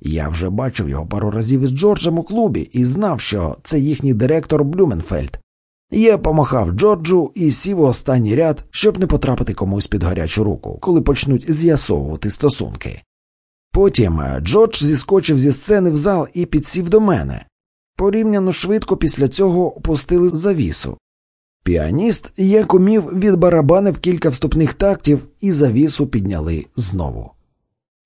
Я вже бачив його пару разів із Джорджем у клубі і знав, що це їхній директор Блюменфельд. Я помахав Джорджу і сів у останній ряд, щоб не потрапити комусь під гарячу руку, коли почнуть з'ясовувати стосунки. Потім Джордж зіскочив зі сцени в зал і підсів до мене. Порівняно швидко після цього опустили завісу. Піаніст, як умів, відбарабанив кілька вступних тактів і завісу підняли знову.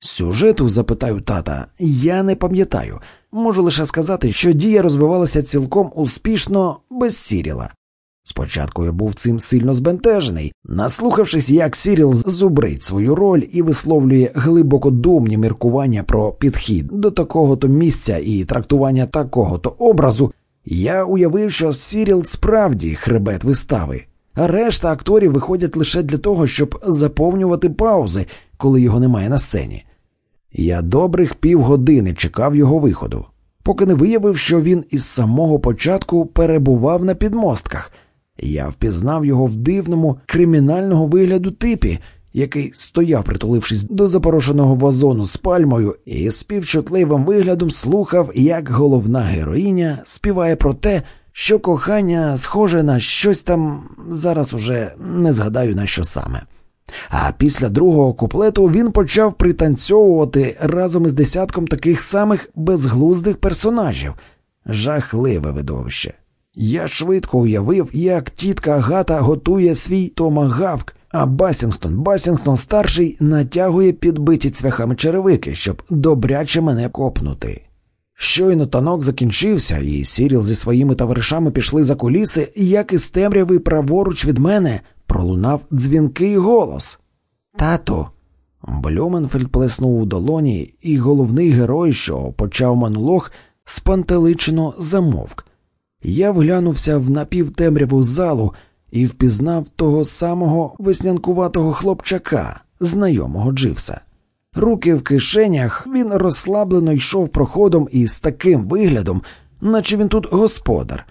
Сюжету, запитай у тата, я не пам'ятаю. Можу лише сказати, що дія розвивалася цілком успішно без Сіріла. Спочатку я був цим сильно збентежений, наслухавшись, як Сіріл зубрить свою роль і висловлює глибокодумні міркування про підхід до такого то місця і трактування такого то образу, я уявив, що Сіріл справді хребет вистави, а решта акторів виходять лише для того, щоб заповнювати паузи, коли його немає на сцені. Я добрих півгодини чекав його виходу, поки не виявив, що він із самого початку перебував на підмостках. Я впізнав його в дивному кримінального вигляду типі, який стояв, притулившись до запорошеного вазону з пальмою, і співчутливим виглядом слухав, як головна героїня співає про те, що кохання схоже на щось там зараз уже не згадаю на що саме. А після другого куплету він почав пританцьовувати разом із десятком таких самих безглуздих персонажів. Жахливе видовище. Я швидко уявив, як тітка Агата готує свій томагавк, а Басінгтон, Басінгтон старший натягує підбиті цвяхами черевики, щоб добряче мене копнути. Щойно танок закінчився, і Сіріл зі своїми товаришами пішли за куліси, як із темряви праворуч від мене пролунав дзвінкий голос. Тату. Блюменфельд плеснув у долоні, і головний герой, що почав монолог, спантеличено замовк. Я вглянувся в напівтемряву залу і впізнав того самого веснянкуватого хлопчака, знайомого Дживса. Руки в кишенях він розслаблено йшов проходом із таким виглядом, наче він тут господар.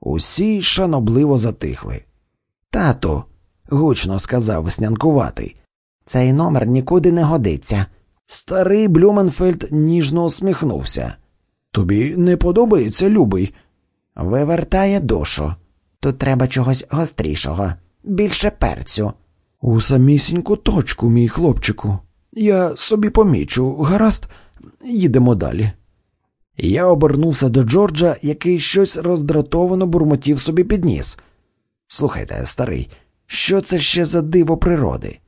Усі шанобливо затихли. Тато, гучно сказав веснянкуватий, цей номер нікуди не годиться. Старий Блюменфельд ніжно усміхнувся. Тобі не подобається, любий. Вивертає душу. Тут треба чогось гострішого, більше перцю. У самісіньку точку, мій хлопчику. Я собі помічу, гаразд, їдемо далі. Я обернувся до Джорджа, який щось роздратовано бурмотів собі підніс. Слухайте, старий, що це ще за диво природи?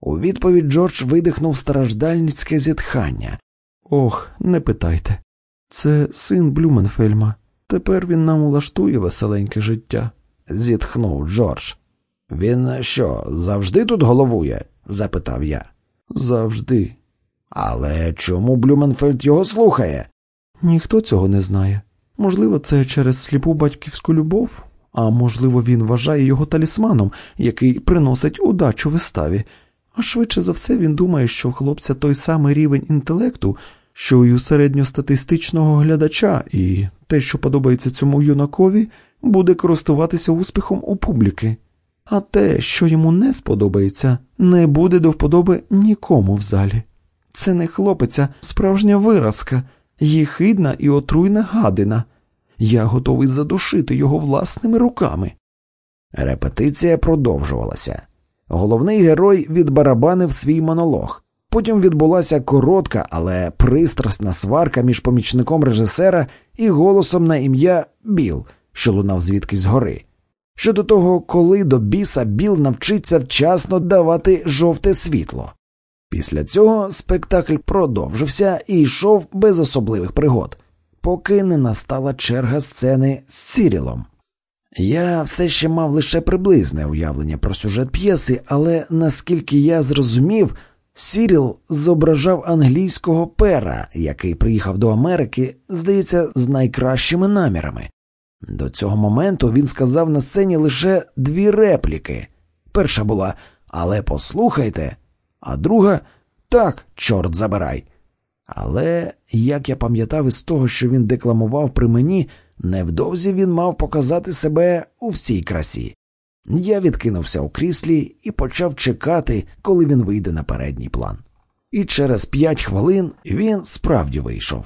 У відповідь Джордж видихнув страждальницьке зітхання. Ох, не питайте. Це син Блюменфельма. Тепер він нам улаштує веселеньке життя, зітхнув Джордж. Він що, завжди тут головує? запитав я. Завжди. Але чому Блюменфельд його слухає? Ніхто цього не знає. Можливо, це через сліпу батьківську любов, а можливо, він вважає його талісманом, який приносить удачу виставі. А швидше за все він думає, що в хлопця той самий рівень інтелекту, що й у середньостатистичного глядача, і те, що подобається цьому юнакові, буде користуватися успіхом у публіки. А те, що йому не сподобається, не буде до вподоби нікому в залі. Це не хлопець, а справжня виразка, їхидна і отруйна гадина. Я готовий задушити його власними руками. Репетиція продовжувалася. Головний герой відбарабанив свій монолог. Потім відбулася коротка, але пристрасна сварка між помічником режисера і голосом на ім'я Біл, що лунав звідкись згори. Щодо того, коли до біса Біл навчиться вчасно давати жовте світло. Після цього спектакль продовжився і йшов без особливих пригод, поки не настала черга сцени з Цірілом. Я все ще мав лише приблизне уявлення про сюжет п'єси, але наскільки я зрозумів, Сіріл зображав англійського пера, який приїхав до Америки, здається, з найкращими намірами. До цього моменту він сказав на сцені лише дві репліки. Перша була Але послухайте, а друга так, чорт забирай. Але, як я пам'ятав із того, що він декламував при мені, невдовзі він мав показати себе у всій красі. Я відкинувся у кріслі і почав чекати, коли він вийде на передній план. і через п'ять хвилин він справді вийшов.